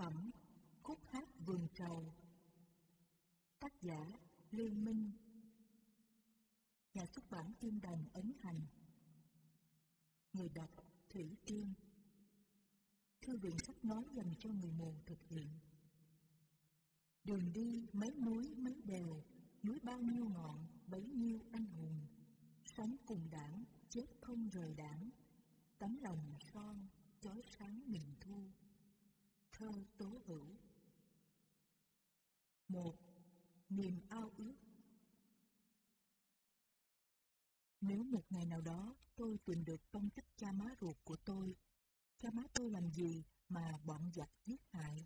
phẩm, Khúc hát vườn trầu. Tác giả Lưu Minh. Nhà xuất bản Kim Đồng Ấn Hành. Người đọc Thủy Tiên. Thư viện sách nói dành cho người mù thực hiện. Đường đi mấy núi mấy đèo, Núi bao nhiêu ngọn, bấy nhiêu anh hùng. Sống cùng đảng, chết không rời đảng. Tấm lòng son, chói sáng miền thu. Thơ tố hữu một Niềm ao ước Nếu một ngày nào đó tôi tìm được tông tích cha má ruột của tôi, cha má tôi làm gì mà bọn giặc giết hại?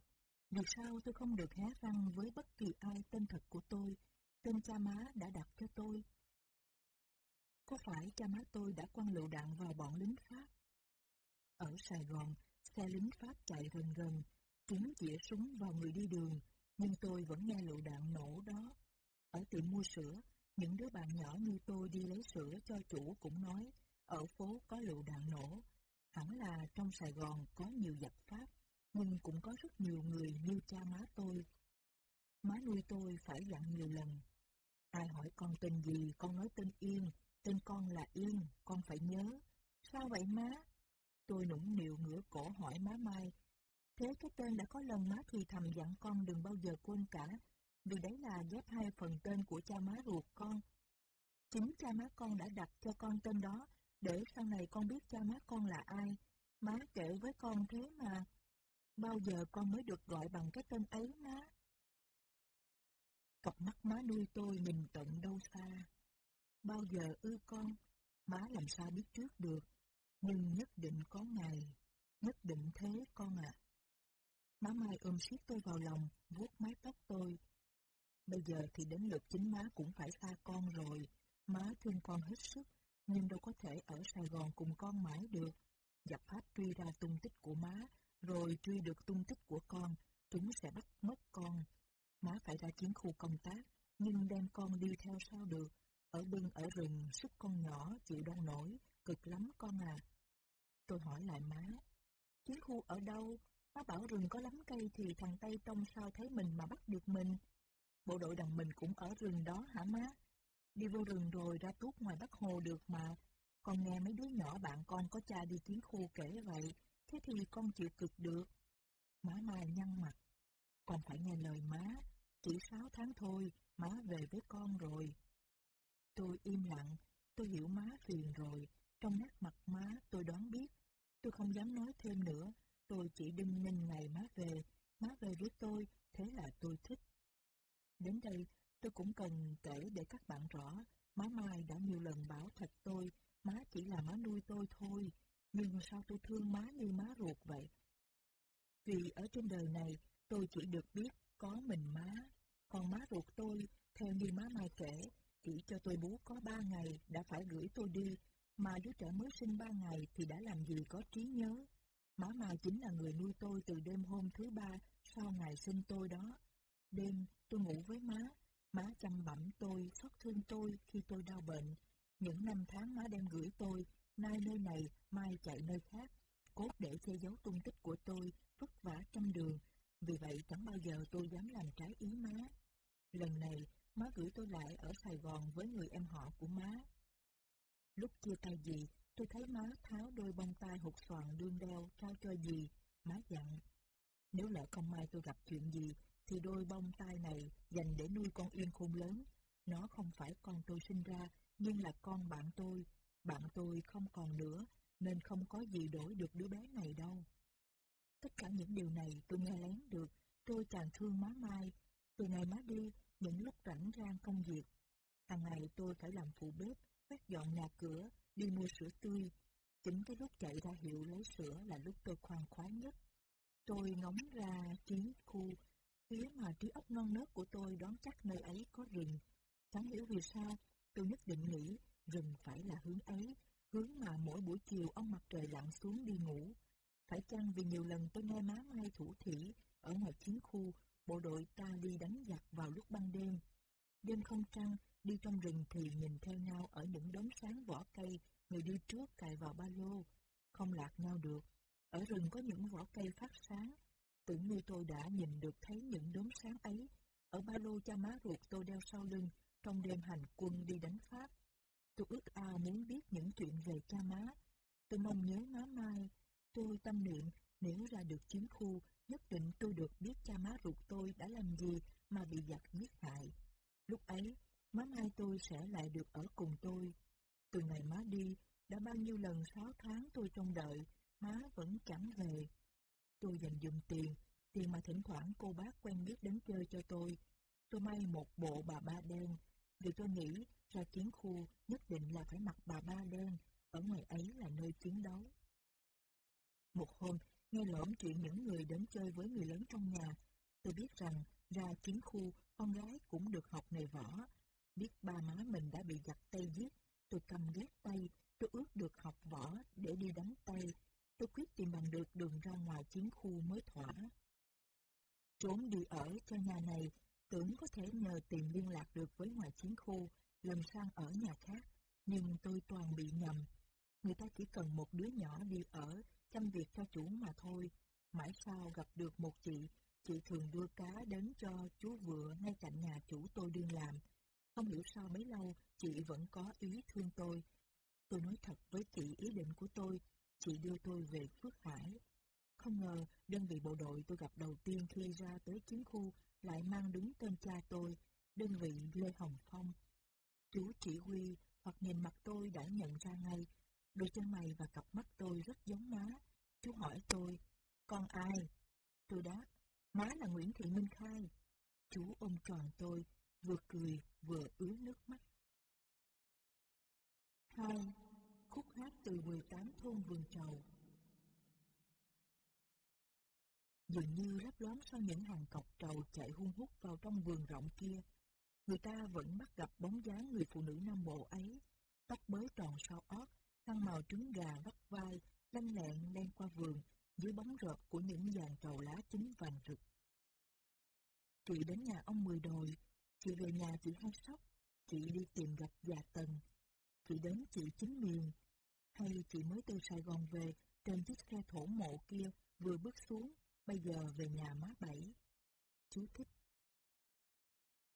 Vì sao tôi không được hé răng với bất kỳ ai tên thật của tôi, tên cha má đã đặt cho tôi? Có phải cha má tôi đã quăng lựu đạn vào bọn lính Pháp? Ở Sài Gòn, xe lính Pháp chạy rần rần, chúng chĩa súng vào người đi đường, nhưng tôi vẫn nghe lựu đạn nổ đó. Ở tiệm mua sữa, những đứa bạn nhỏ như tôi đi lấy sữa cho chủ cũng nói, ở phố có lựu đạn nổ. Hẳn là trong Sài Gòn có nhiều giặc Pháp, nhưng cũng có rất nhiều người như cha má tôi. Má nuôi tôi phải dặn nhiều lần. Ai hỏi con tên gì, con nói tên Yên, tên con là Yên, con phải nhớ. Sao vậy má? Tôi nũng nịu ngửa cổ hỏi má Mai, Thế cái tên đã có lần má thì thầm dặn con đừng bao giờ quên cả, vì đấy là ghép hai phần tên của cha má ruột con. Chính cha má con đã đặt cho con tên đó, để sau này con biết cha má con là ai. Má kể với con thế mà. Bao giờ con mới được gọi bằng cái tên ấy má? Cặp mắt má nuôi tôi nhìn tận đâu xa. Bao giờ ư con? Má làm sao biết trước được, nhưng nhất định có ngày, nhất định thế con ạ. À. Má Mai ôm siết tôi vào lòng, vuốt mái tóc tôi. Bây giờ thì đến lượt chính má cũng phải xa con rồi. Má thương con hết sức, nhưng đâu có thể ở Sài Gòn cùng con mãi được. Giặc Pháp truy ra tung tích của má, rồi truy được tung tích của con, chúng sẽ bắt mất con. Má phải ra chiến khu công tác, nhưng đem con đi theo sao được. Ở bưng ở rừng, sức con nhỏ, chịu đâu nổi, cực lắm con à. Tôi hỏi lại má, chiến khu ở đâu, Má bảo rừng có lắm cây thì thằng Tây trông sao thấy mình mà bắt được mình. Bộ đội đằng mình cũng ở rừng đó hả má? Đi vô rừng rồi ra tuốt ngoài Bắc Hồ được mà. Con nghe mấy đứa nhỏ bạn con có cha đi chiến khu kể vậy, thế thì con chịu cực được. Má Mai nhăn mặt. Con phải nghe lời má, chỉ sáu tháng thôi, má về với con rồi. Tôi im lặng, tôi hiểu má phiền rồi, trong nét mặt má tôi đoán biết. Tôi không dám nói thêm nữa, Tôi chỉ đinh ninh ngày má về, má về với tôi, thế là tôi thích. Đến đây, tôi cũng cần kể để các bạn rõ, má Mai đã nhiều lần bảo thật tôi, má chỉ là má nuôi tôi thôi, nhưng sao tôi thương má như má ruột vậy? Vì ở trên đời này, tôi chỉ được biết có mình má, còn má ruột tôi, theo như má Mai kể, chỉ cho tôi bú có ba ngày đã phải gửi tôi đi, mà đứa trẻ mới sinh ba ngày thì đã làm gì có trí nhớ. Má Mai chính là người nuôi tôi từ đêm hôm thứ ba sau ngày sinh tôi đó. Đêm, tôi ngủ với má. Má chăm bẩm tôi, xót thương tôi khi tôi đau bệnh. Những năm tháng má đem gửi tôi, nay nơi này, mai chạy nơi khác. Cốt để che giấu tung tích của tôi, vất vả trăm đường. Vì vậy chẳng bao giờ tôi dám làm trái ý má. Lần này, má gửi tôi lại ở Sài Gòn với người em họ của má. Lúc chia tay gì, Tôi thấy má tháo đôi bông tai hụt xoàn đương đeo trao cho gì, má dặn. Nếu lỡ không may tôi gặp chuyện gì, thì đôi bông tai này dành để nuôi con yên khôn lớn. Nó không phải con tôi sinh ra, nhưng là con bạn tôi. Bạn tôi không còn nữa, nên không có gì đổi được đứa bé này đâu. Tất cả những điều này tôi nghe lén được, tôi càng thương má Mai. Từ ngày má đi, những lúc rảnh rang công việc, hàng ngày tôi phải làm phụ bếp, quét dọn nhà cửa, đi mua sữa tươi. Chính cái lúc chạy ra hiệu lấy sữa là lúc tôi khoan khoái nhất. Tôi ngóng ra chiến khu, phía mà trí óc non nớt của tôi đoán chắc nơi ấy có rừng. Chẳng hiểu vì sao, tôi nhất định nghĩ rừng phải là hướng ấy, hướng mà mỗi buổi chiều ông mặt trời lặn xuống đi ngủ. Phải chăng vì nhiều lần tôi nghe má Mai thủ thủy ở ngoài chiến khu, bộ đội ta đi đánh giặc vào lúc ban đêm. Đêm không trăng, Đi trong rừng thì nhìn theo nhau ở những đống sáng vỏ cây, người đi trước cài vào ba lô. Không lạc nhau được. Ở rừng có những vỏ cây phát sáng. tưởng như tôi đã nhìn được thấy những đốm sáng ấy ở ba lô cha má ruột tôi đeo sau lưng trong đêm hành quân đi đánh Pháp. Tôi ước ao muốn biết những chuyện về cha má. Tôi mong nhớ má Mai. Tôi tâm niệm nếu ra được chiến khu, nhất định tôi được biết cha má ruột tôi đã làm gì mà bị giặc giết hại. Lúc ấy, má Mai tôi sẽ lại được ở cùng tôi. Từ ngày má đi, đã bao nhiêu lần sáu tháng tôi trông đợi, má vẫn chẳng về. Tôi dành dùm tiền, tiền mà thỉnh thoảng cô bác quen biết đến chơi cho tôi. Tôi may một bộ bà ba đen, vì tôi nghĩ ra chiến khu nhất định là phải mặc bà ba đen, ở ngoài ấy là nơi chiến đấu. Một hôm, nghe lỡm chuyện những người đến chơi với người lớn trong nhà, tôi biết rằng ra chiến khu con gái cũng được học nghề võ. Biết ba má mình đã bị giặc tay giết, tôi cầm ghét tay, tôi ước được học võ để đi đánh tay. Tôi quyết tìm bằng được đường ra ngoài chiến khu mới thỏa. Trốn đi ở cho nhà này, tưởng có thể nhờ tìm liên lạc được với ngoài chiến khu, lần sang ở nhà khác, nhưng tôi toàn bị nhầm. Người ta chỉ cần một đứa nhỏ đi ở, chăm việc cho chủ mà thôi. Mãi sau gặp được một chị, chị thường đưa cá đến cho chú vừa ngay cạnh nhà chủ tôi đương làm. Không hiểu sao bấy lâu, chị vẫn có ý thương tôi. Tôi nói thật với chị ý định của tôi, chị đưa tôi về Phước Hải. Không ngờ, đơn vị bộ đội tôi gặp đầu tiên khi ra tới chiến khu lại mang đúng tên cha tôi, đơn vị Lê Hồng Phong. Chú chỉ huy hoặc nhìn mặt tôi đã nhận ra ngay, đôi chân mày và cặp mắt tôi rất giống má. Chú hỏi tôi, con ai? Tôi đáp, má là Nguyễn Thị Minh Khai. Chú ôm tròn tôi, vừa cười vừa ứa nước mắt. 2. Khúc hát từ 18 thôn vườn trầu Dường như lấp lóm sau những hàng cọc trầu chạy hung hút vào trong vườn rộng kia, người ta vẫn bắt gặp bóng dáng người phụ nữ Nam Bộ ấy, tóc bới tròn sau ót, khăn màu trứng gà vắt vai, lanh lẹn len qua vườn, dưới bóng rợp của những dàn trầu lá chín vàng rực. Chị đến nhà ông Mười Đồi, chị về nhà chị Hai Sóc, chị đi tìm gặp già Tần, chị đến chị Chính Miền, hay chị mới từ Sài Gòn về trên chiếc xe thổ mộ kia vừa bước xuống, bây giờ về nhà má Bảy. Chú thích.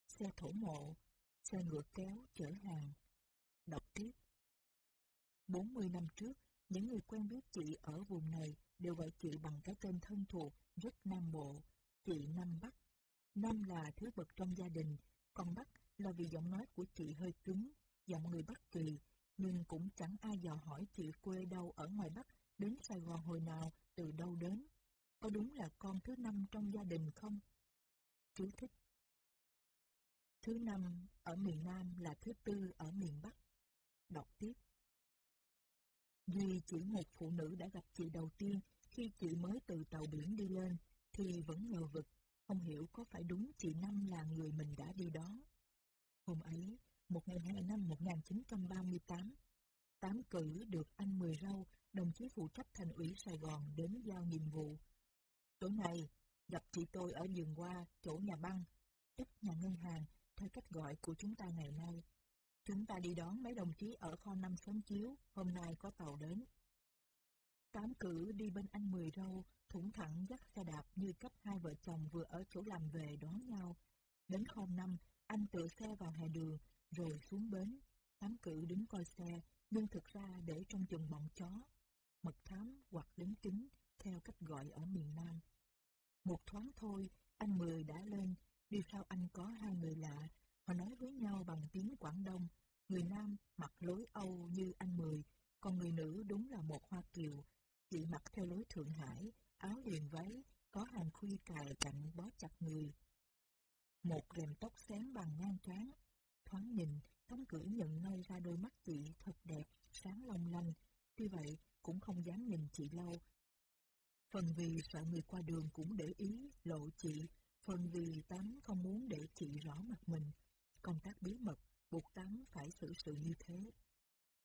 Xe thổ mộ, xe ngựa kéo chở hàng. Đọc tiếp. 40 năm trước, những người quen biết chị ở vùng này đều gọi chị bằng cái tên thân thuộc rất Nam Bộ, chị Nam Bắc. Nam là thứ bậc trong gia đình, còn Bắc là vì giọng nói của chị hơi cứng, giọng người Bắc Kỳ, nhưng cũng chẳng ai dò hỏi chị quê đâu ở ngoài Bắc, đến Sài Gòn hồi nào, từ đâu đến. Có đúng là con thứ năm trong gia đình không? Chú thích. Thứ năm ở miền Nam là thứ tư ở miền Bắc. Đọc tiếp. Duy chỉ một phụ nữ đã gặp chị đầu tiên khi chị mới từ tàu biển đi lên, thì vẫn ngờ vực, không hiểu có phải đúng chị Năm là người mình đã đi đón. Hôm ấy, một ngày hai năm 1938, tám cử được anh Mười Râu, đồng chí phụ trách thành ủy Sài Gòn đến giao nhiệm vụ. Tối nay, gặp chị tôi ở giường qua, chỗ nhà băng, tức nhà ngân hàng, theo cách gọi của chúng ta ngày nay. Chúng ta đi đón mấy đồng chí ở kho năm sớm chiếu, hôm nay có tàu đến. Tám cử đi bên anh Mười Râu, thủng thẳng dắt xe đạp như cách hai vợ chồng vừa ở chỗ làm về đón nhau. Đến kho năm, anh tự xe vào hè đường, rồi xuống bến. Tám cử đứng coi xe, nhưng thực ra để trong chừng bọn chó. Mật thám hoặc lính kính, theo cách gọi ở miền Nam. Một thoáng thôi, anh Mười đã lên, đi sau anh có hai người lạ, họ nói với nhau bằng tiếng Quảng Đông. Người Nam mặc lối Âu như anh Mười, còn người nữ đúng là một Hoa Kiều. Chị mặc theo lối Thượng Hải, áo liền váy, có hàng khuy cài cạnh bó chặt người. Một rèm tóc xén bằng ngang trán, thoáng nhìn, tấm cửi nhận ngay ra đôi mắt chị thật đẹp, sáng long lanh. Tuy vậy, cũng không dám nhìn chị lâu. Phần vì sợ người qua đường cũng để ý, lộ chị, phần vì Tám không muốn để chị rõ mặt mình. Công tác bí mật, buộc Tám phải xử sự như thế.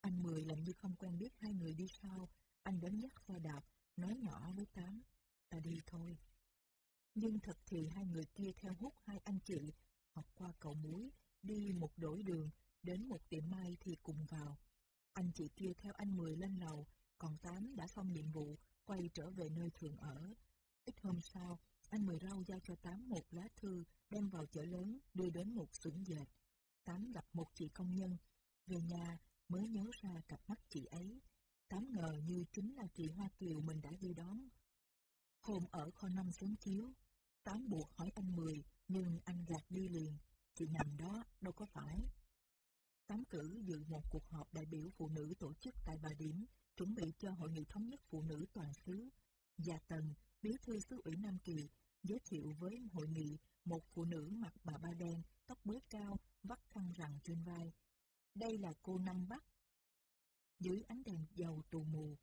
Anh Mười làm như không quen biết hai người đi sau, anh đến dắt xe đạp, nói nhỏ với Tám, ta đi thôi. Nhưng thật thì hai người kia theo hút hai anh chị, học qua cầu muối, đi một đổi đường, đến một tiệm mai thì cùng vào. Anh chị kia theo anh Mười lên lầu, còn Tám đã xong nhiệm vụ, quay trở về nơi thường ở. Ít hôm sau, anh Mười Rau giao cho Tám một lá thư đem vào chợ lớn đưa đến một xưởng dệt. Tám gặp một chị công nhân, về nhà mới nhớ ra cặp mắt chị ấy. Tám ngờ như chính là chị Hoa Kiều mình đã đi đón. Hôm ở kho năm sớm chiếu, Tám buộc hỏi anh Mười, nhưng anh gạt đi liền. Chị nằm đó, đâu có phải. Tám cử dự một cuộc họp đại biểu phụ nữ tổ chức tại Bà Điểm, chuẩn bị cho Hội nghị Thống nhất Phụ nữ Toàn xứ. Gia Tần, bí thư xứ ủy Nam Kỳ, giới thiệu với hội nghị một phụ nữ mặc bà ba đen, tóc bới cao, vắt khăn rằng trên vai. Đây là cô Năm Bắc. Dưới ánh đèn dầu tù mù,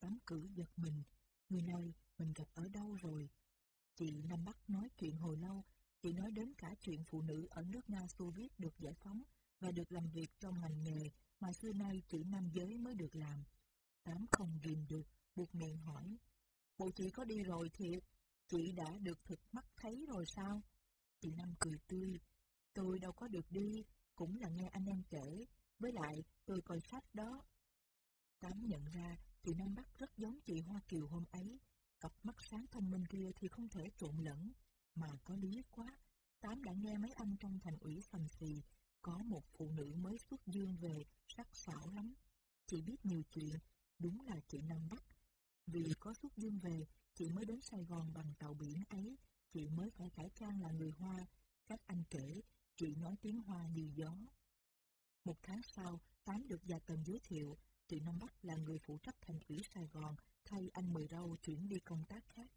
tám cử giật mình. Người này mình gặp ở đâu rồi? Chị Năm Bắc nói chuyện hồi lâu, chị nói đến cả chuyện phụ nữ ở nước Nga Xô Viết được giải phóng và được làm việc trong ngành nghề mà xưa nay chỉ nam giới mới được làm. Tám không ghim được, buộc miệng hỏi. Bộ chị có đi rồi thiệt, chị đã được thực mắt thấy rồi sao? Chị Năm cười tươi. Tôi đâu có được đi, cũng là nghe anh em kể, với lại tôi coi sách đó. Tám nhận ra chị Nam Bắc rất giống chị Hoa Kiều hôm ấy, cặp mắt sáng thông minh kia thì không thể trộn lẫn, mà có lý quá. Tám đã nghe mấy anh trong thành ủy sầm xì, có một phụ nữ mới xuất dương về, sắc sảo lắm. Chị biết nhiều chuyện, đúng là chị Nam Bắc. Vì có xuất dương về, chị mới đến Sài Gòn bằng tàu biển ấy, chị mới phải cải trang là người Hoa. Các anh kể, chị nói tiếng Hoa như gió. Một tháng sau, Tám được Gia Tân giới thiệu, từ Năm Bắc là người phụ trách thành ủy Sài Gòn, thay anh Mười Râu chuyển đi công tác khác.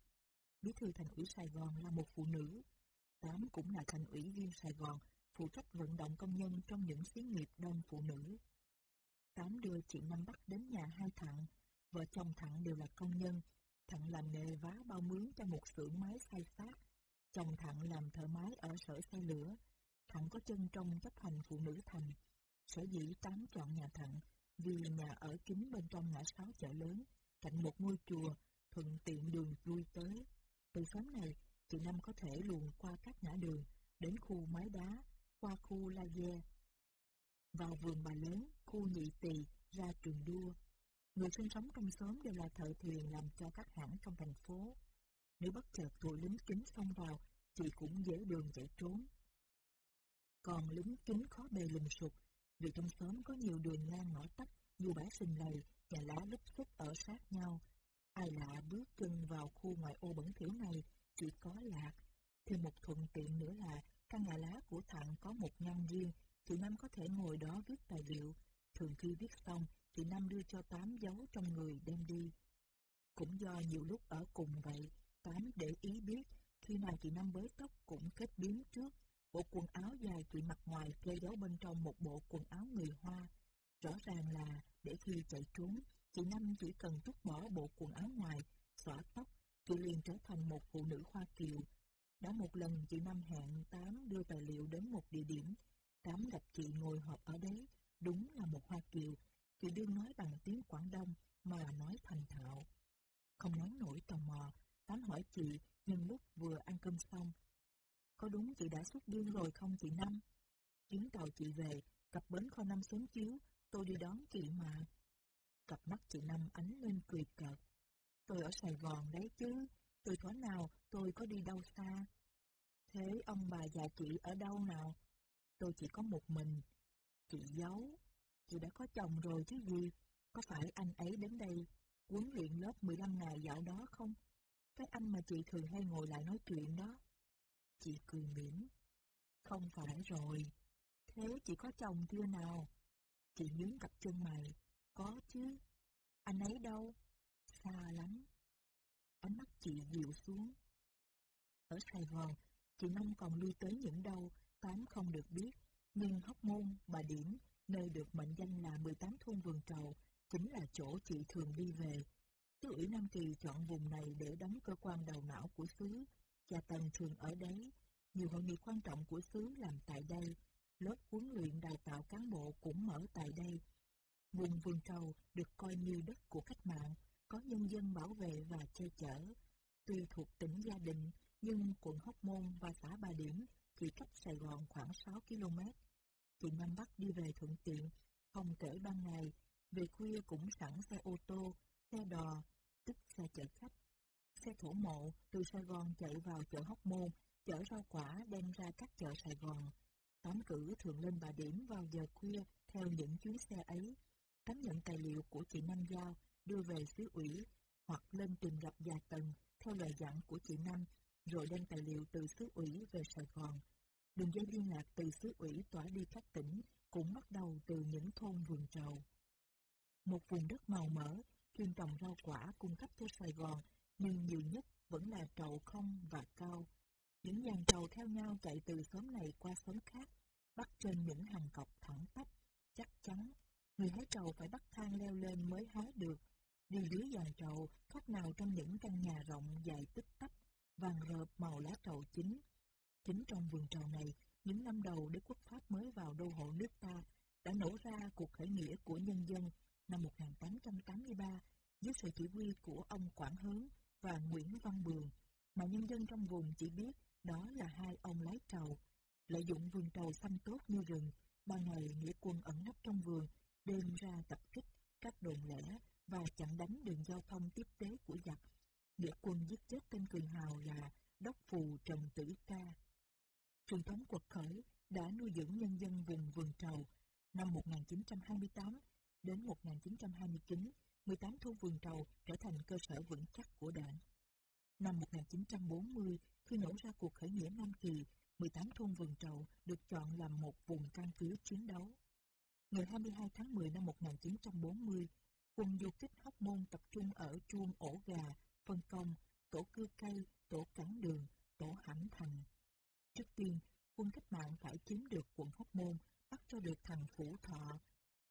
Bí thư thành ủy Sài Gòn là một phụ nữ. Tám cũng là thành ủy viên Sài Gòn, phụ trách vận động công nhân trong những xí nghiệp đông phụ nữ. Tám đưa chị Năm Bắc đến nhà hai thằng. Vợ chồng thằng đều là công nhân. Thằng làm nghề vá bao mướn cho một xưởng máy xay xác, Chồng thằng làm thợ máy ở sở xe lửa. Thằng có chân trong chấp hành phụ nữ thành. Sở dĩ Tám chọn nhà thằng vì nhà ở kín bên trong ngã sáu chợ lớn, cạnh một ngôi chùa, thuận tiện đường lui tới. Từ xóm này, chị Năm có thể luồn qua các ngã đường, đến khu mái đá, qua khu La gia vào vườn bà lớn, khu nhị tỳ, ra trường đua. Người sinh sống trong xóm đều là thợ thuyền làm cho các hãng trong thành phố. Nếu bất chợt tụi lính kính xông vào, chị cũng dễ đường chạy trốn. Còn lính kính khó bề lùm sụp, vì trong xóm có nhiều đường ngang ngõ tắt, dù bãi sình lầy, nhà lá lúp xúc ở sát nhau. Ai lạ bước chân vào khu ngoại ô bẩn thỉu này, chỉ có lạc. Thêm một thuận tiện nữa là căn nhà lá của thằng có một ngăn riêng, chị Năm có thể ngồi đó viết tài liệu. Thường khi viết xong, chị Năm đưa cho Tám dấu trong người đem đi. Cũng do nhiều lúc ở cùng vậy, Tám để ý biết, khi nào chị Năm bới tóc cũng kết biến trước. Bộ quần áo dài chị mặc ngoài che giấu bên trong một bộ quần áo người Hoa. Rõ ràng là để khi chạy trốn, chị Năm chỉ cần trút bỏ bộ quần áo ngoài, xõa tóc, chị liền trở thành một phụ nữ Hoa Kiều. Đã một lần chị Năm hẹn Tám đưa tài liệu đến một địa điểm, Tám gặp chị ngồi họp ở đấy, đúng là một Hoa Kiều. Chị đương nói bằng tiếng Quảng Đông mà nói thành thạo. Không nói nổi tò mò, Tám hỏi chị nhân lúc vừa ăn cơm xong. Có đúng chị đã xuất dương rồi không chị Năm? Chuyến tàu chị về, cặp bến kho năm sớm chiếu, tôi đi đón chị mà. Cặp mắt chị Năm ánh lên cười cợt. Tôi ở Sài Gòn đấy chứ, từ thuở nào tôi có đi đâu xa. Thế ông bà già chị ở đâu nào? Tôi chỉ có một mình. Chị giấu. Chị đã có chồng rồi chứ gì? Có phải anh ấy đến đây huấn luyện lớp 15 ngày dạo đó không? Cái anh mà chị thường hay ngồi lại nói chuyện đó. Chị cười mỉm. Không phải rồi. Thế chị có chồng chưa nào? Chị nhướng cặp chân mày. Có chứ. Anh ấy đâu? Xa lắm. Ánh mắt chị dịu xuống. Ở Sài Gòn, chị Năm còn lui tới những đâu Tám không được biết, nhưng Hóc Môn, Bà Điểm, nơi được mệnh danh là 18 thôn vườn trầu, chính là chỗ chị thường đi về. Tứ ủy Nam Kỳ chọn vùng này để đóng cơ quan đầu não của xứ. Cha Tần thường ở đấy. Nhiều hội nghị quan trọng của xứ làm tại đây. Lớp huấn luyện đào tạo cán bộ cũng mở tại đây. Vùng vườn trầu được coi như đất của cách mạng, có nhân dân bảo vệ và che chở. Tuy thuộc tỉnh Gia Định, nhưng quận Hóc Môn và xã Bà Điểm chỉ cách Sài Gòn khoảng 6 km. Chị Nam Bắc đi về thuận tiện, không kể ban ngày, về khuya cũng sẵn xe ô tô, xe đò, tức xe chở khách xe thổ mộ từ Sài Gòn chạy vào chợ Hóc Môn, chở rau quả đem ra các chợ Sài Gòn. Tám cử thường lên bà điểm vào giờ khuya theo những chuyến xe ấy, cắm nhận tài liệu của chị Năm Giao đưa về xứ ủy hoặc lên tìm gặp già Tần theo lời dặn của chị Năm, rồi đem tài liệu từ xứ ủy về Sài Gòn. Đường dây liên lạc từ xứ ủy tỏa đi các tỉnh cũng bắt đầu từ những thôn vườn trầu. Một vùng đất màu mỡ, chuyên trồng rau quả cung cấp cho Sài Gòn, nhưng nhiều nhất vẫn là trầu không và cao. Những dàn trầu theo nhau chạy từ xóm này qua xóm khác, bắt trên những hàng cọc thẳng tắp, chắc chắn. Người hái trầu phải bắt thang leo lên mới hái được. Đi dưới dàn trầu, khác nào trong những căn nhà rộng dài tích tắp, vàng rợp màu lá trầu chín. Chính trong vườn trầu này, những năm đầu đế quốc Pháp mới vào đô hộ nước ta, đã nổ ra cuộc khởi nghĩa của nhân dân năm 1883 dưới sự chỉ huy của ông Quảng Hướng và Nguyễn Văn Bường, mà nhân dân trong vùng chỉ biết đó là hai ông lái trầu. Lợi dụng vườn trầu xanh tốt như rừng, ban ngày nghĩa quân ẩn nấp trong vườn, đêm ra tập kích các đồn lẻ và chặn đánh đường giao thông tiếp tế của giặc. Nghĩa quân giết chết tên cường hào là Đốc Phù Trần Tử Ca. Truyền thống quật khởi đã nuôi dưỡng nhân dân vùng vườn trầu. Năm 1928 đến 1929, 18 thôn vườn trầu trở thành cơ sở vững chắc của đảng. Năm 1940, khi nổ ra cuộc khởi nghĩa Nam Kỳ, 18 thôn vườn trầu được chọn làm một vùng căn cứ chiến đấu. Ngày 22 tháng 10 năm 1940, quân du kích Hóc Môn tập trung ở chuông ổ gà, phân công, tổ cưa cây, tổ cắn đường, tổ hãm thành. Trước tiên, quân cách mạng phải chiếm được quận Hóc Môn, bắt cho được thằng Phủ Thọ.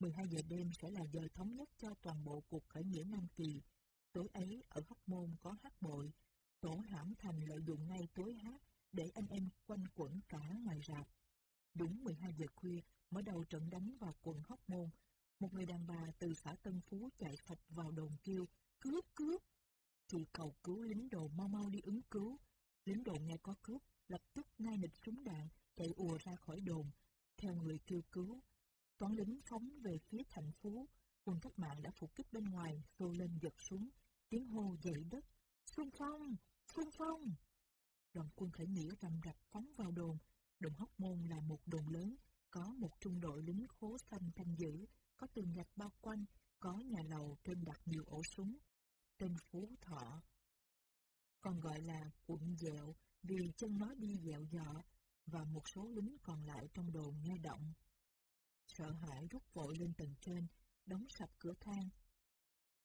12 giờ đêm sẽ là giờ thống nhất cho toàn bộ cuộc khởi nghĩa Nam Kỳ. Tối ấy, ở Hóc Môn có hát bội. Tổ hãm thành lợi dụng ngay tối hát để anh em quanh quẩn cả ngoài rạp. Đúng 12 giờ khuya, mở đầu trận đánh vào quận Hóc Môn, một người đàn bà từ xã Tân Phú chạy phập vào đồn kêu, cướp, cướp. Chị cầu cứu lính đồ mau mau đi ứng cứu. Lính đồ nghe có cướp, lập tức ngay nịch súng đạn, chạy ùa ra khỏi đồn, theo người kêu cứu. Toán lính phóng về phía thành phố, quân cách mạng đã phục kích bên ngoài, xô lên giật súng, tiếng hô dậy đất, xung phong, xung phong. Đoàn quân khởi nghĩa rầm rập phóng vào đồn, đồn Hóc Môn là một đồn lớn, có một trung đội lính khố xanh canh giữ, có tường gạch bao quanh, có nhà lầu trên đặt nhiều ổ súng. Tên Phú Thọ, còn gọi là quận dẹo vì chân nó đi dẹo dọ, và một số lính còn lại trong đồn nghe động. Sợ hãi rút vội lên tầng trên, đóng sập cửa thang.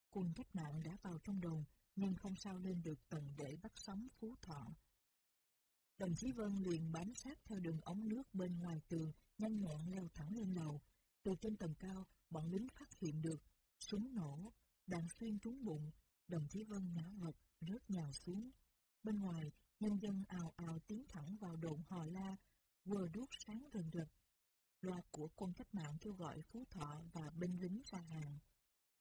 Quân cách mạng đã vào trong đồn, nhưng không sao lên được tầng để bắt sống Phú Thọ. Đồng chí Vân liền bám sát theo đường ống nước bên ngoài tường, nhanh nhẹn leo thẳng lên lầu. Từ trên tầng cao, bọn lính phát hiện được súng nổ, đạn xuyên trúng bụng, đồng chí Vân ngã vật, rớt nhào xuống. Bên ngoài, nhân dân ào ào tiến thẳng vào đồn hò la, quờ đuốc sáng rần rực. Loa của quân cách mạng kêu gọi Phú Thọ và binh lính ra hàng.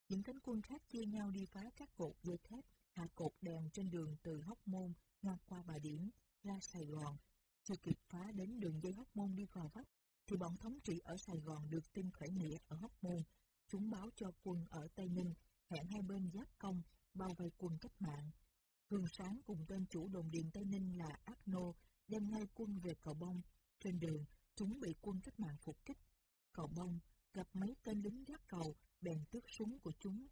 Những cánh quân khác chia nhau đi phá các cột dây thép, hạ cột đèn trên đường từ Hóc Môn ngang qua Bà Điểm, ra Sài Gòn. Chưa kịp phá đến đường dây Hóc Môn đi vào vách. thì bọn thống trị ở Sài Gòn được tin khởi nghĩa ở Hóc Môn. Chúng báo cho quân ở Tây Ninh, hẹn hai bên giáp công, bao vây quân cách mạng. Hương Sáng cùng tên chủ đồn điền Tây Ninh là Ác Nô đem ngay quân về cầu bông. Trên đường, chúng bị quân cách mạng phục kích. Cầu bông gặp mấy tên lính gác cầu, bèn tước súng của chúng.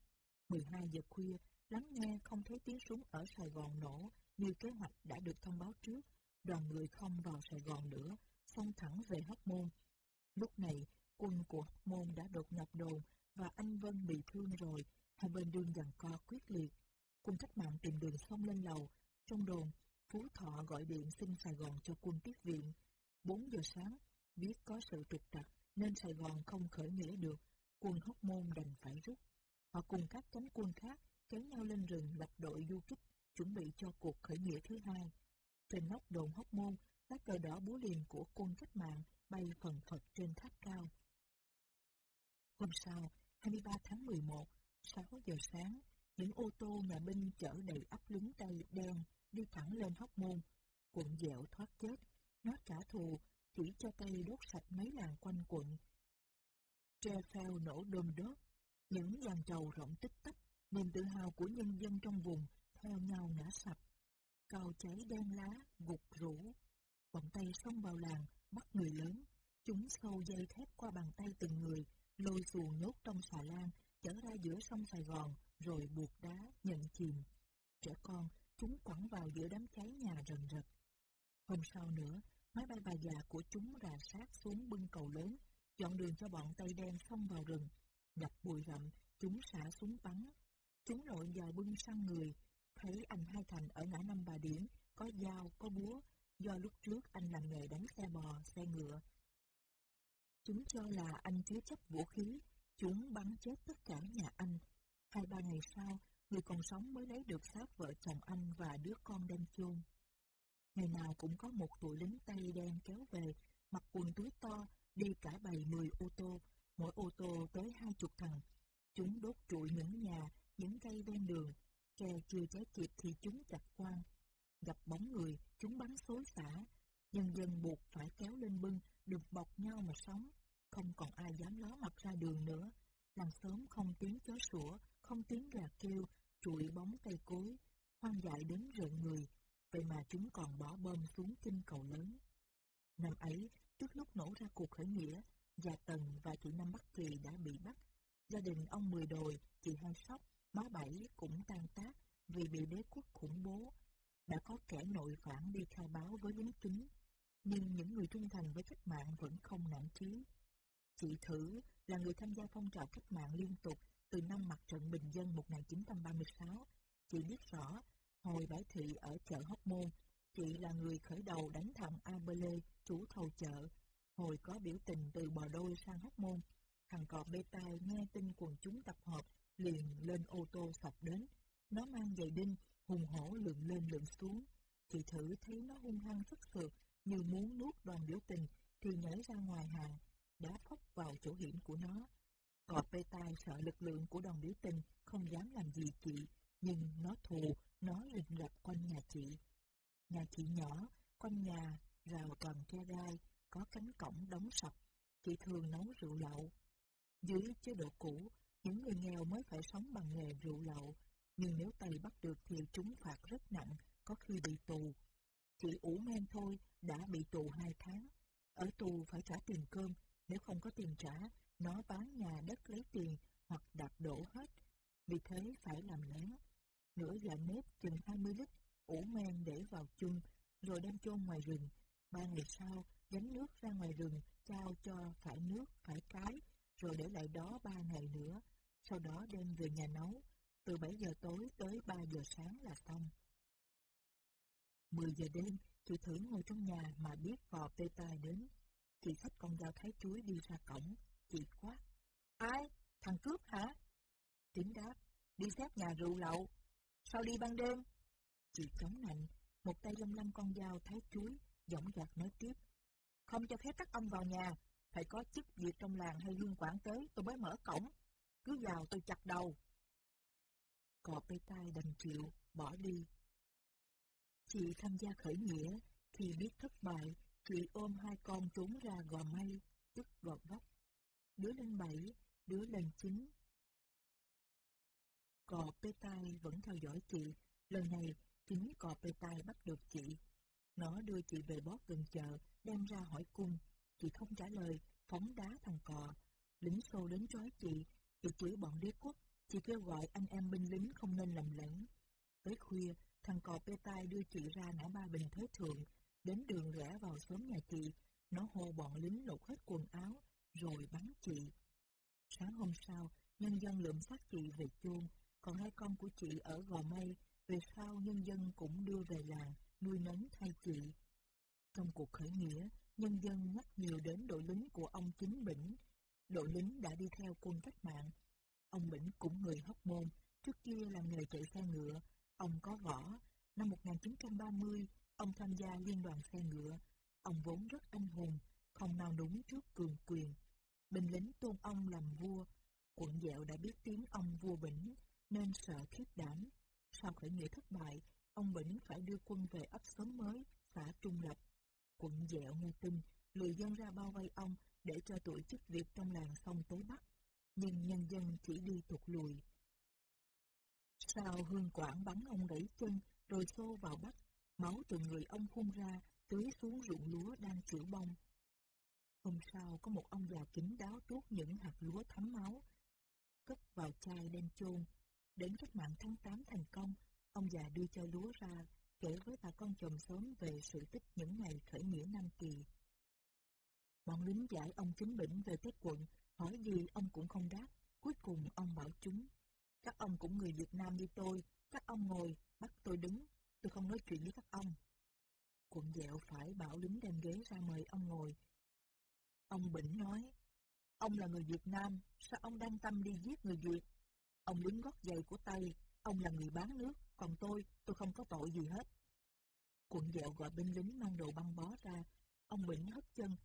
12 giờ khuya, lắng nghe không thấy tiếng súng ở Sài Gòn nổ như kế hoạch đã được thông báo trước. Đoàn người không vào Sài Gòn nữa, xông thẳng về Hóc Môn. Lúc này, quân của Hóc Môn đã đột nhập đồn và anh Vân bị thương rồi, hai bên đương giằng co quyết liệt. Quân cách mạng tìm đường xông lên lầu. Trong đồn, Phú Thọ gọi điện xin Sài Gòn cho quân tiếp viện. 4 giờ sáng, biết có sự trục trặc nên Sài Gòn không khởi nghĩa được, quân Hóc Môn đành phải rút. Họ cùng các cánh quân khác kéo nhau lên rừng lập đội du kích, chuẩn bị cho cuộc khởi nghĩa thứ hai. Trên nóc đồn Hóc Môn, lá cờ đỏ búa liềm của quân cách mạng bay phần phật trên tháp cao. Hôm sau, 23 tháng 11, 6 giờ sáng, những ô tô nhà binh chở đầy ấp lính tay đen đi thẳng lên hóc môn. Quận dẻo thoát chết, nó trả thù, chỉ cho tay đốt sạch mấy làng quanh quận. Tre phèo nổ đơm đớp, những dàn trầu rộng tích tắp, niềm tự hào của nhân dân trong vùng theo nhau ngã sập. Cao cháy đen lá, gục rũ. Bọn tay xông vào làng, bắt người lớn. Chúng sâu dây thép qua bàn tay từng người, lôi xuồng nhốt trong xà lan, chở ra giữa sông Sài Gòn, rồi buộc đá, nhận chìm. Trẻ con, chúng quẳng vào giữa đám cháy nhà rần rật. Hôm sau nữa, máy bay bà già của chúng rà sát xuống bưng cầu lớn, chọn đường cho bọn tay đen xông vào rừng. Gặp bụi rậm, chúng xả súng bắn. Chúng nội dòi bưng săn người, thấy anh Hai Thành ở ngã năm bà điểm, có dao, có búa, do lúc trước anh làm nghề đánh xe bò, xe ngựa. Chúng cho là anh chứa chấp vũ khí, chúng bắn chết tất cả nhà anh. Hai ba ngày sau, người còn sống mới lấy được xác vợ chồng anh và đứa con đem chôn. Ngày nào cũng có một tụi lính Tây đen kéo về, mặc quần túi to, đi cả bầy mười ô tô, mỗi ô tô tới hai chục thằng. Chúng đốt trụi những nhà, những cây ven đường, tre chưa cháy kịp thì chúng chặt quan. Gặp bóng người, chúng bắn xối xả, dần dần buộc phải kéo lên bưng, được bọc nhau mà sống. Không còn ai dám ló mặt ra đường nữa. làm sớm không tiếng chó sủa, không tiếng gà kêu, trụi bóng cây cối, hoang dại đến rợn người, vậy mà chúng còn bỏ bom xuống kinh cầu lớn. Năm ấy, trước lúc nổ ra cuộc khởi nghĩa, già Tần và chị Năm Bắc Kỳ đã bị bắt. Gia đình ông Mười Đồi, chị Hai Sóc, má Bảy cũng tan tác vì bị đế quốc khủng bố. Đã có kẻ nội phản đi khai báo với lính chính, nhưng những người trung thành với cách mạng vẫn không nản chí. Chị Thử là người tham gia phong trào cách mạng liên tục từ năm mặt trận Bình Dân 1936. Chị biết rõ, hồi bãi thị ở chợ Hóc Môn, chị là người khởi đầu đánh thằng A Bê Lê, chủ thầu chợ. Hồi có biểu tình từ Bò Đôi sang Hóc Môn, thằng cọp bê tai nghe tin quần chúng tập hợp, liền lên ô tô sọc đến. Nó mang giày đinh, hùng hổ lượn lên lượn xuống. Chị thử thấy nó hung hăng sức sượt, như muốn nuốt đoàn biểu tình, thì nhảy ra ngoài hàng, đá phóc vào chỗ hiểm của nó. Cọp bê tai sợ lực lượng của đoàn biểu tình, không dám làm gì chị, nhưng nó thù, nó lình lập quanh nhà chị. Nhà chị nhỏ, quanh nhà, rào toàn tre đai, có cánh cổng đóng sập, chị thường nấu rượu lậu. Dưới chế độ cũ, những người nghèo mới phải sống bằng nghề rượu lậu, nhưng nếu Tây bắt được thì chúng phạt rất nặng, có khi bị tù. chị ủ men thôi đã bị tù hai tháng. Ở tù phải trả tiền cơm, nếu không có tiền trả, nó bán nhà đất lấy tiền hoặc đạp đổ hết. Vì thế phải làm lén. Nửa dạ nếp chừng 20 lít, ủ men để vào chung, rồi đem chôn ngoài rừng. Ba ngày sau, gánh nước ra ngoài rừng, trao cho phải nước, phải cái, rồi để lại đó ba ngày nữa. Sau đó đem về nhà nấu, từ 7 giờ tối tới 3 giờ sáng là xong. 10 giờ đêm, chị thử ngồi trong nhà mà biết vò tê tai đến. Chị xách con dao thái chuối đi ra cổng, chị quát. Ai? Thằng cướp hả? Tiếng đáp, đi xét nhà rượu lậu. Sao đi ban đêm? Chị chống nạnh, một tay lông lăng con dao thái chuối, giọng giặc nói tiếp. Không cho phép các ông vào nhà, phải có chức việc trong làng hay liên quản tới tôi mới mở cổng. Cứ vào tôi chặt đầu. Cọp bê tai đành chịu, bỏ đi. Chị tham gia khởi nghĩa, thì biết thất bại, chị ôm hai con trốn ra gò mây, tức gò vấp. Đứa lên bảy, đứa lên chín cò petai tai vẫn theo dõi chị, lần này chính cò bê tai bắt được chị. Nó đưa chị về bót gần chợ, đem ra hỏi cung. Chị không trả lời, phóng đá thằng cò. Lính xô đến trói chị, chị chửi bọn đế quốc, chị kêu gọi anh em binh lính không nên lầm lẫn. Tới khuya, thằng cò petai tai đưa chị ra ngã ba bình thế thượng, đến đường rẽ vào xóm nhà chị, nó hô bọn lính lột hết quần áo, rồi bắn chị. Sáng hôm sau, nhân dân lượm xác chị về chôn, còn hai con của chị ở Gò Mây, về sau nhân dân cũng đưa về làng, nuôi nấng thay chị. Trong cuộc khởi nghĩa, nhân dân nhắc nhiều đến đội lính của ông Chính Bỉnh. Đội lính đã đi theo quân cách mạng. Ông Bỉnh cũng người hóc môn, trước kia làm nghề chạy xe ngựa. Ông có võ. Năm 1930, ông tham gia liên đoàn xe ngựa. Ông vốn rất anh hùng, không nào đúng trước cường quyền. Binh lính tôn ông làm vua. Quận dẹo đã biết tiếng ông vua Bỉnh, nên sợ khiếp đảm. Sau khởi nghĩa thất bại, ông Bỉnh phải đưa quân về ấp xóm mới, xã Trung Lập. Quận dẹo nghe tin, Lùi dân ra bao vây ông để cho tụi chức việc trong làng sông tới Bắc. Nhưng nhân dân chỉ đi tụt lùi. Sau hương quảng bắn ông gãy chân, rồi xô vào bắt, máu từ người ông phun ra, tưới xuống ruộng lúa đang chữa bông. Hôm sau có một ông già kính đáo tuốt những hạt lúa thấm máu, cất vào chai đem chôn. Đến cách mạng tháng 8 thành công, ông già đưa cho lúa ra, kể với bà con chồng sớm về sự tích những ngày khởi nghĩa Nam Kỳ. Bọn lính giải ông chính bỉnh về tới quận, hỏi gì ông cũng không đáp. Cuối cùng ông bảo chúng, các ông cũng người Việt Nam như tôi, các ông ngồi, bắt tôi đứng, tôi không nói chuyện với các ông. Quận dẹo phải bảo lính đem ghế ra mời ông ngồi. Ông Bỉnh nói, ông là người Việt Nam, sao ông đang tâm đi giết người Việt? Ông lính gót giày của Tây, ông là người bán nước, còn tôi, tôi không có tội gì hết. Quận dẹo gọi binh lính mang đồ băng bó ra, ông Bỉnh hất chân,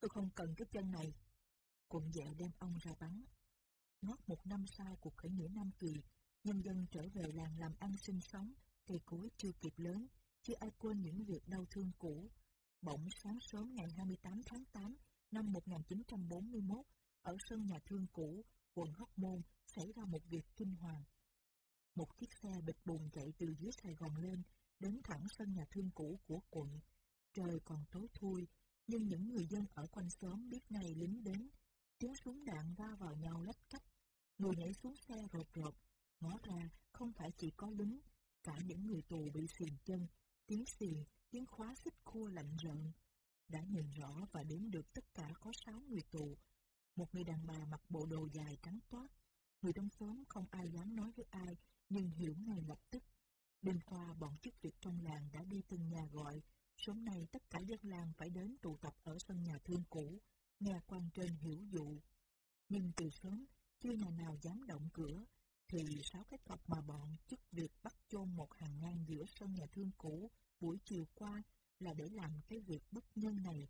tôi không cần cái chân này. Quận dẹo đem ông ra bắn. Ngót một năm sau cuộc khởi nghĩa Nam Kỳ, nhân dân trở về làng làm ăn sinh sống, cây cối chưa kịp lớn, chưa ai quên những việc đau thương cũ. Bỗng sáng sớm ngày 28 tháng 8 năm 1941, ở sân nhà thương cũ, quận Hóc Môn, xảy ra một việc kinh hoàng. Một chiếc xe bịch bùng chạy từ dưới Sài Gòn lên, đến thẳng sân nhà thương cũ của quận. Trời còn tối thui, nhưng những người dân ở quanh xóm biết ngay lính đến. Tiếng súng đạn va vào nhau lách cách. Người nhảy xuống xe rột rột, ngó ra không phải chỉ có lính, cả những người tù bị xiềng chân, tiếng xiềng, tiếng khóa xích khua lạnh rợn. Đã nhìn rõ và đếm được tất cả có sáu người tù. Một người đàn bà mặc bộ đồ dài trắng toát. Người trong xóm không ai dám nói với ai, nhưng hiểu ngay lập tức. Đêm qua bọn chức việc trong làng đã đi từng nhà gọi, sớm nay tất cả dân làng phải đến tụ tập ở sân nhà thương cũ, nghe quan trên hiểu dụ. Nhưng từ sớm, chưa nhà nào dám động cửa, thì sáu cái cọc mà bọn chức việc bắt chôn một hàng ngang giữa sân nhà thương cũ buổi chiều qua là để làm cái việc bất nhân này.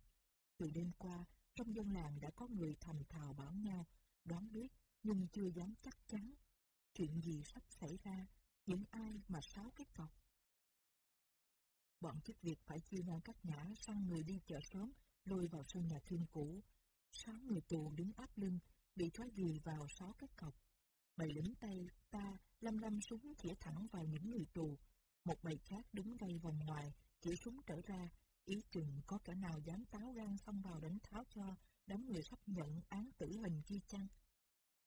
Từ đêm qua, trong dân làng đã có người thầm thào bảo nhau, đoán biết nhưng chưa dám chắc chắn. Chuyện gì sắp xảy ra, những ai mà sáu cái cọc. Bọn chức việc phải chia nhau cắt ngã sang người đi chợ sớm, lôi vào sân nhà thương cũ. Sáu người tù đứng áp lưng, bị trói gì vào sáu cái cọc. Bầy lính tay ta lâm lâm súng chĩa thẳng vào những người tù. Một bầy khác đứng gây vòng ngoài, chỉ súng trở ra, ý chừng có kẻ nào dám táo gan xông vào đánh tháo cho đám người sắp nhận án tử hình kia chăng.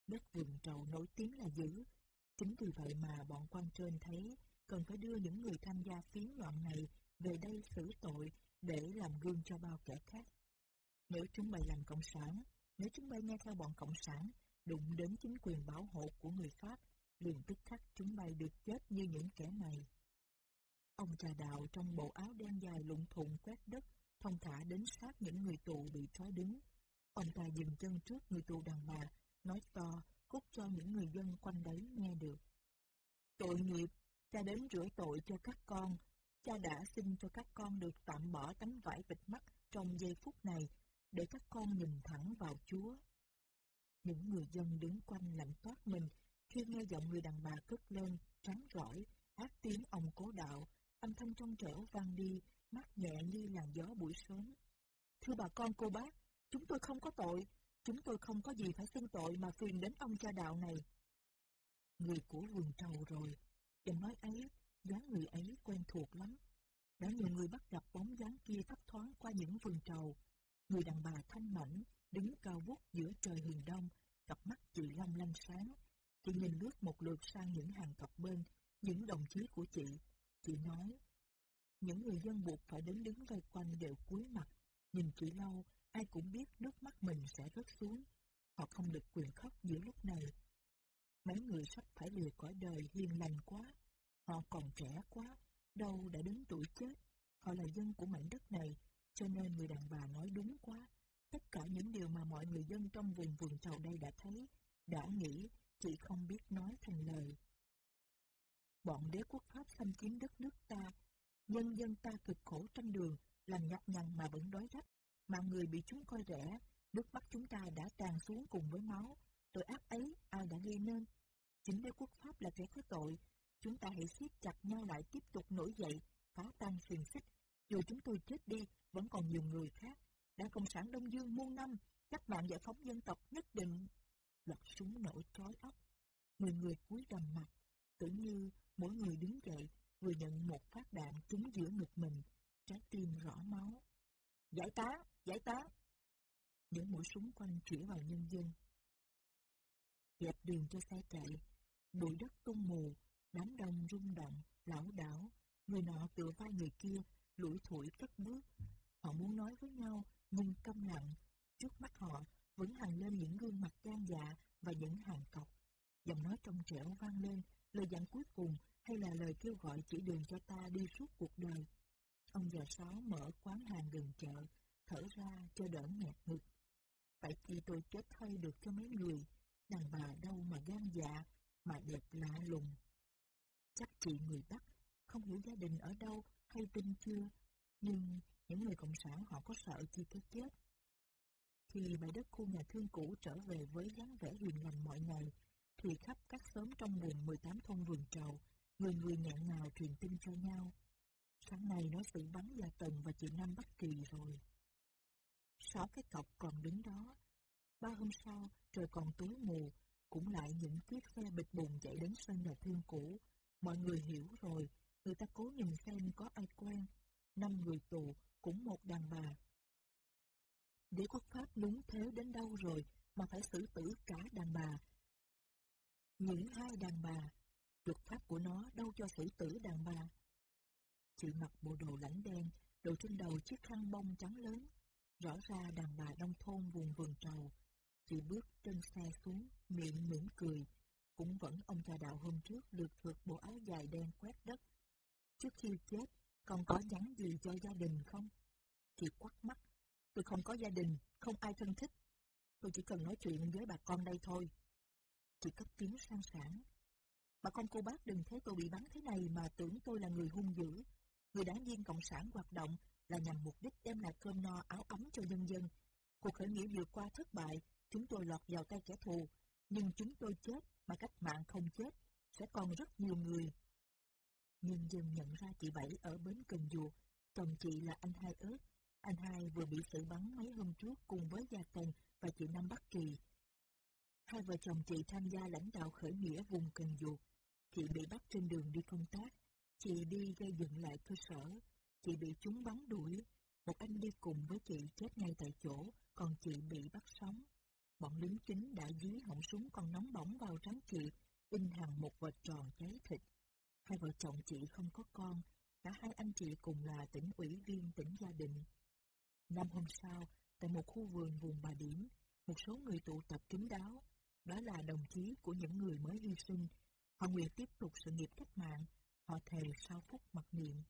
Đất vườn trầu nổi tiếng là dữ. Chính vì vậy mà bọn quan trên thấy cần phải đưa những người tham gia phiến loạn này về đây xử tội để làm gương cho bao kẻ khác. Nếu chúng bay làm cộng sản, nếu chúng bay nghe theo bọn cộng sản, đụng đến chính quyền bảo hộ của người Pháp, liền tức khắc chúng bay được chết như những kẻ này. Ông trà đạo trong bộ áo đen dài lụng thụng quét đất, thông thả đến sát những người tù bị trói đứng. Ông ta dừng chân trước người tù đàn bà, nói to, cút cho những người dân quanh đấy nghe được. Tội nghiệp, cha đến rửa tội cho các con. Cha đã xin cho các con được tạm bỏ tấm vải bịt mắt trong giây phút này, để các con nhìn thẳng vào Chúa. Những người dân đứng quanh lạnh toát mình khi nghe giọng người đàn bà cất lên, trắng rõi, ác tiếng ông cố đạo, âm thanh trong trẻo vang đi, mát nhẹ như làn gió buổi sớm. Thưa bà con cô bác, chúng tôi không có tội, chúng tôi không có gì phải xưng tội mà phiền đến ông cha đạo này. Người của vườn trầu rồi, giọng nói ấy, dáng người ấy quen thuộc lắm. Đã nhiều người bắt gặp bóng dáng kia thấp thoáng qua những vườn trầu. Người đàn bà thanh mảnh, đứng cao vút giữa trời hừng đông, cặp mắt chị long lanh sáng. Chị nhìn lướt một lượt sang những hàng cặp bên, những đồng chí của chị. Chị nói, những người dân buộc phải đến đứng vây quanh đều cúi mặt. Nhìn chị lâu, ai cũng biết nước mắt mình sẽ rớt xuống. Họ không được quyền khóc giữa lúc này. Mấy người sắp phải lìa cõi đời hiền lành quá. Họ còn trẻ quá, đâu đã đến tuổi chết. Họ là dân của mảnh đất này, cho nên người đàn bà nói đúng quá. Tất cả những điều mà mọi người dân trong vùng vườn trầu đây đã thấy, đã nghĩ, chỉ không biết nói thành lời. Bọn đế quốc Pháp xâm chiếm đất nước ta, nhân dân ta cực khổ trên đường, làm nhọc nhằn mà vẫn đói rách, mà người bị chúng coi rẻ, nước mắt chúng ta đã tràn xuống cùng với máu, tội ác ấy ai đã gây nên? Chính đế quốc Pháp là kẻ có tội, chúng ta hãy siết chặt nhau lại tiếp tục nổi dậy, phá tan xiềng xích. Dù chúng tôi chết đi, vẫn còn nhiều người khác. Đảng Cộng sản Đông Dương muôn năm, các bạn giải phóng dân tộc nhất định. Loạt súng nổ trói óc. Người người cúi rầm mặt. Tưởng như mỗi người đứng dậy vừa nhận một phát đạn trúng giữa ngực mình, trái tim rõ máu. Giải tán, giải tán! Những mũi súng quanh chỉ vào nhân dân. Dẹp đường cho xe chạy, bụi đất tung mù, đám đông rung động, lão đảo, người nọ tựa vai người kia, lủi thủi cất bước. Họ muốn nói với nhau, nhưng câm lặng. Trước mắt họ vẫn hàng lên những gương mặt gan dạ và những hàng cọc. Giọng nói trong trẻo vang lên, lời dặn cuối cùng hay là lời kêu gọi chỉ đường cho ta đi suốt cuộc đời. Ông già sáu mở quán hàng gần chợ, thở ra cho đỡ nghẹt ngực. Phải chi tôi chết thay được cho mấy người, đàn bà đâu mà gan dạ, mà đẹp lạ lùng. Chắc chị người Bắc, không hiểu gia đình ở đâu hay tin chưa, nhưng những người cộng sản họ có sợ chi cái chết. Khi bãi đất khu nhà thương cũ trở về với dáng vẻ hiền lành mọi ngày, thì khắp các xóm trong vùng 18 thôn vườn trầu, người người nghẹn nào truyền tin cho nhau. Sáng nay nó sự bắn gia Tần và chị Năm Bắc Kỳ rồi. Sáu cái cọc còn đứng đó. Ba hôm sau, trời còn tối mù, cũng lại những chiếc xe bịch bùng chạy đến sân nhà thương cũ. Mọi người hiểu rồi, người ta cố nhìn xem có ai quen. Năm người tù, cũng một đàn bà. Đế quốc Pháp lúng thế đến đâu rồi mà phải xử tử cả đàn bà. Những hai đàn bà, luật pháp của nó đâu cho xử tử đàn bà. Chị mặc bộ đồ lãnh đen, đội trên đầu chiếc khăn bông trắng lớn. Rõ ra đàn bà nông thôn vùng vườn trầu. Chị bước trên xe xuống, miệng mỉm cười. Cũng vẫn ông cha đạo hôm trước lượt thượt bộ áo dài đen quét đất. Trước khi chết, còn có nhắn gì cho gia đình không? Chị quắt mắt. Tôi không có gia đình, không ai thân thích. Tôi chỉ cần nói chuyện với bà con đây thôi chỉ cất tiếng sang sản. Bà con cô bác đừng thấy tôi bị bắn thế này mà tưởng tôi là người hung dữ. Người đảng viên Cộng sản hoạt động là nhằm mục đích đem lại cơm no áo ấm cho nhân dân. Cuộc khởi nghĩa vừa qua thất bại, chúng tôi lọt vào tay kẻ thù. Nhưng chúng tôi chết mà cách mạng không chết, sẽ còn rất nhiều người. Nhân dân nhận ra chị Bảy ở bến Cần Duột, chồng chị là anh Hai ớt. Anh Hai vừa bị xử bắn mấy hôm trước cùng với Gia Tần và chị Năm Bắc Kỳ. Hai vợ chồng chị tham gia lãnh đạo khởi nghĩa vùng Cần Duộc. Chị bị bắt trên đường đi công tác. Chị đi gây dựng lại cơ sở. Chị bị chúng bắn đuổi. Một anh đi cùng với chị chết ngay tại chỗ, còn chị bị bắt sống. Bọn lính chính đã dí họng súng còn nóng bỏng vào trán chị, in hằng một vệt tròn cháy thịt. Hai vợ chồng chị không có con, cả hai anh chị cùng là tỉnh ủy viên tỉnh gia đình. Năm hôm sau, tại một khu vườn vùng Bà Điểm, một số người tụ tập kín đáo. Đó là đồng chí của những người mới hy sinh. Họ nguyện tiếp tục sự nghiệp cách mạng. Họ thề sau phút mặc niệm.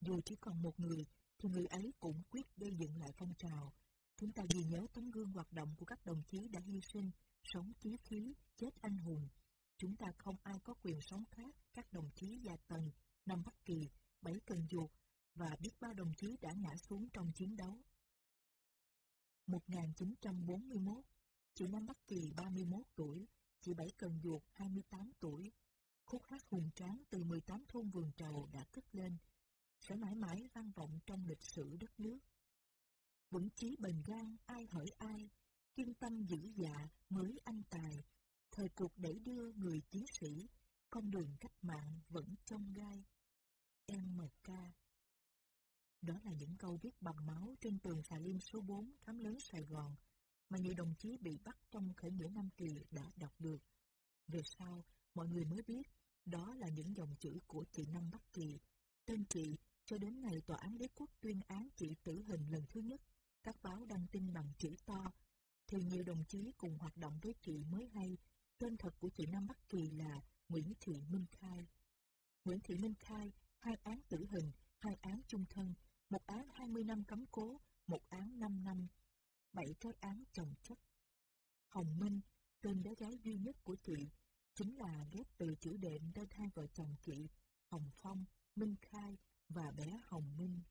Dù chỉ còn một người, thì người ấy cũng quyết gây dựng lại phong trào. Chúng ta ghi nhớ tấm gương hoạt động của các đồng chí đã hy sinh, sống chí khí, chết anh hùng. Chúng ta không ai có quyền sống khác các đồng chí Gia Tần, Năm Bắc Kỳ, Bảy Cần Duột và biết bao đồng chí đã ngã xuống trong chiến đấu. 1941, chị Năm Bắc Kỳ 31 tuổi, chị Bảy Cần Duột 28 tuổi. Khúc hát hùng tráng từ 18 thôn vườn trầu đã cất lên, sẽ mãi mãi vang vọng trong lịch sử đất nước. Vững chí bền gan ai hỡi ai, kiên tâm giữ dạ mới anh tài, thời cuộc đẩy đưa người chiến sĩ, con đường cách mạng vẫn trong gai. MK Đó là những câu viết bằng máu trên tường xà lim số 4 khám lớn Sài Gòn mà nhiều đồng chí bị bắt trong khởi nghĩa Nam Kỳ đã đọc được. Về sau, mọi người mới biết đó là những dòng chữ của chị Năm Bắc Kỳ. Tên chị, cho đến ngày tòa án đế quốc tuyên án chị tử hình lần thứ nhất, các báo đăng tin bằng chữ to, thì nhiều đồng chí cùng hoạt động với chị mới hay. Tên thật của chị Năm Bắc Kỳ là Nguyễn Thị Minh Khai. Nguyễn Thị Minh Khai, hai án tử hình, hai án chung thân, một án 20 năm cấm cố, một án 5 năm, bảy cái án chồng chất. Hồng Minh, tên bé gái duy nhất của chị, chính là ghép từ chữ đệm đôi hai vợ chồng chị, Hồng Phong, Minh Khai và bé Hồng Minh.